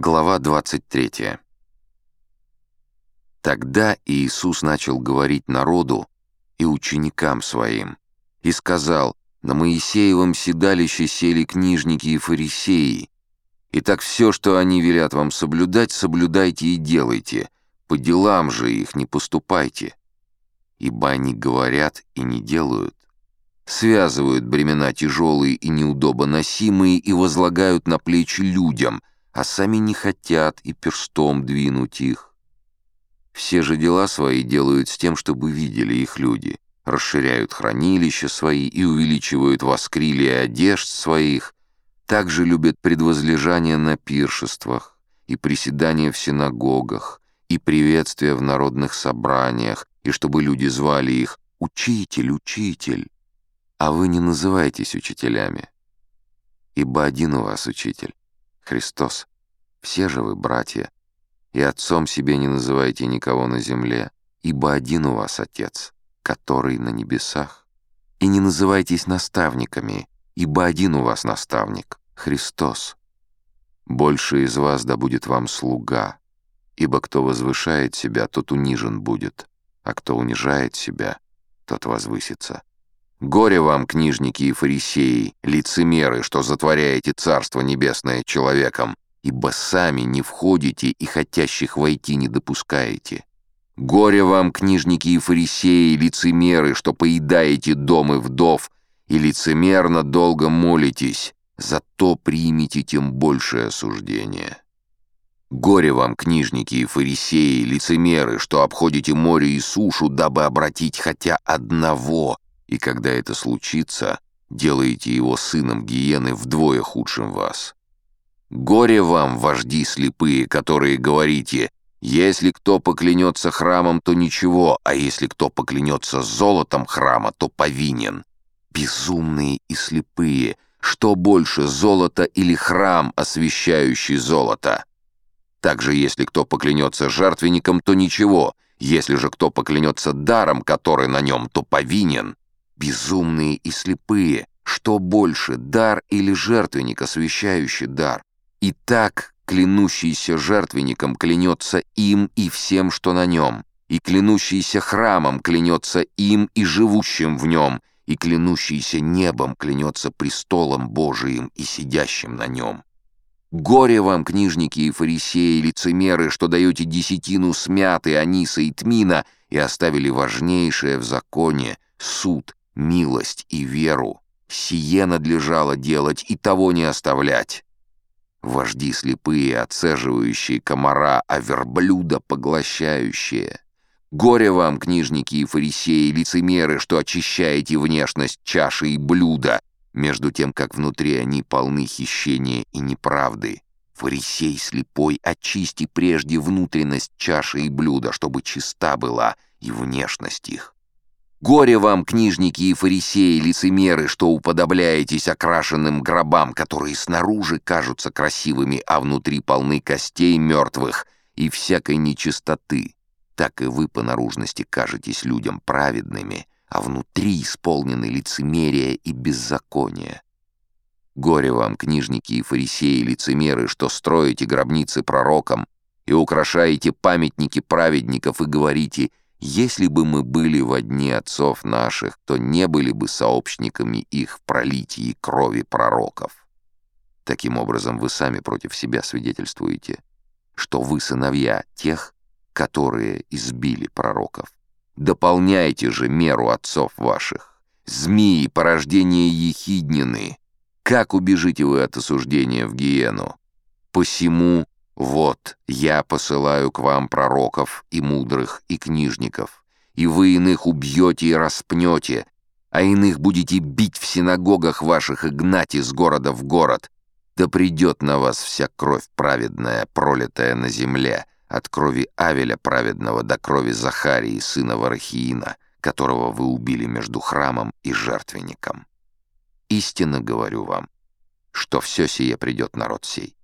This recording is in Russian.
Глава 23. Тогда Иисус начал говорить народу и ученикам своим, и сказал, «На Моисеевом седалище сели книжники и фарисеи, и так все, что они велят вам соблюдать, соблюдайте и делайте, по делам же их не поступайте, ибо они говорят и не делают, связывают бремена тяжелые и неудобоносимые и возлагают на плечи людям — а сами не хотят и перстом двинуть их. Все же дела свои делают с тем, чтобы видели их люди, расширяют хранилища свои и увеличивают воскрилие одежд своих, также любят предвозлежание на пиршествах и приседания в синагогах, и приветствия в народных собраниях, и чтобы люди звали их «Учитель, учитель», а вы не называйтесь учителями, ибо один у вас учитель — Христос. Все же вы братья, и отцом себе не называйте никого на земле, ибо один у вас Отец, который на небесах. И не называйтесь наставниками, ибо один у вас наставник, Христос. Больше из вас да будет вам слуга, ибо кто возвышает себя, тот унижен будет, а кто унижает себя, тот возвысится. Горе вам, книжники и фарисеи, лицемеры, что затворяете Царство Небесное человеком, ибо сами не входите и хотящих войти не допускаете. Горе вам, книжники и фарисеи, лицемеры, что поедаете дом и вдов, и лицемерно долго молитесь, зато примите тем большее осуждение. Горе вам, книжники и фарисеи, лицемеры, что обходите море и сушу, дабы обратить хотя одного, и когда это случится, делаете его сыном гиены вдвое худшим вас. Горе вам, вожди слепые, которые говорите, если кто поклянется храмом, то ничего, а если кто поклянется золотом храма, то повинен. Безумные и слепые, что больше, золото или храм, освещающий золото? Также, если кто поклянется жертвенником, то ничего, если же кто поклянется даром, который на нем, то повинен. Безумные и слепые, что больше, дар или жертвенник, освещающий дар? И так клянущийся жертвенником клянется им и всем, что на нем, и клянущийся храмом клянется им и живущим в нем, и клянущийся небом клянется престолом Божиим и сидящим на нем. Горе вам, книжники и фарисеи, лицемеры, что даете десятину смяты, аниса и тмина и оставили важнейшее в законе — суд, милость и веру. Сие надлежало делать и того не оставлять. Вожди слепые, отцеживающие комара, а верблюда поглощающие. Горе вам, книжники и фарисеи, лицемеры, что очищаете внешность чаши и блюда, между тем, как внутри они полны хищения и неправды. Фарисей слепой, очисти прежде внутренность чаши и блюда, чтобы чиста была и внешность их. Горе вам, книжники и фарисеи, лицемеры, что уподобляетесь окрашенным гробам, которые снаружи кажутся красивыми, а внутри полны костей мертвых и всякой нечистоты. Так и вы по наружности кажетесь людям праведными, а внутри исполнены лицемерия и беззакония. Горе вам, книжники и фарисеи, лицемеры, что строите гробницы пророкам и украшаете памятники праведников и говорите — если бы мы были во дни отцов наших, то не были бы сообщниками их в пролитии крови пророков. Таким образом, вы сами против себя свидетельствуете, что вы сыновья тех, которые избили пророков. Дополняйте же меру отцов ваших. Змеи, порождение ехиднины. Как убежите вы от осуждения в гиену? Посему «Вот, я посылаю к вам пророков и мудрых, и книжников, и вы иных убьете и распнете, а иных будете бить в синагогах ваших и гнать из города в город. Да придет на вас вся кровь праведная, пролитая на земле, от крови Авеля праведного до крови Захарии, сына Варахиина, которого вы убили между храмом и жертвенником. Истинно говорю вам, что все сие придет народ сей.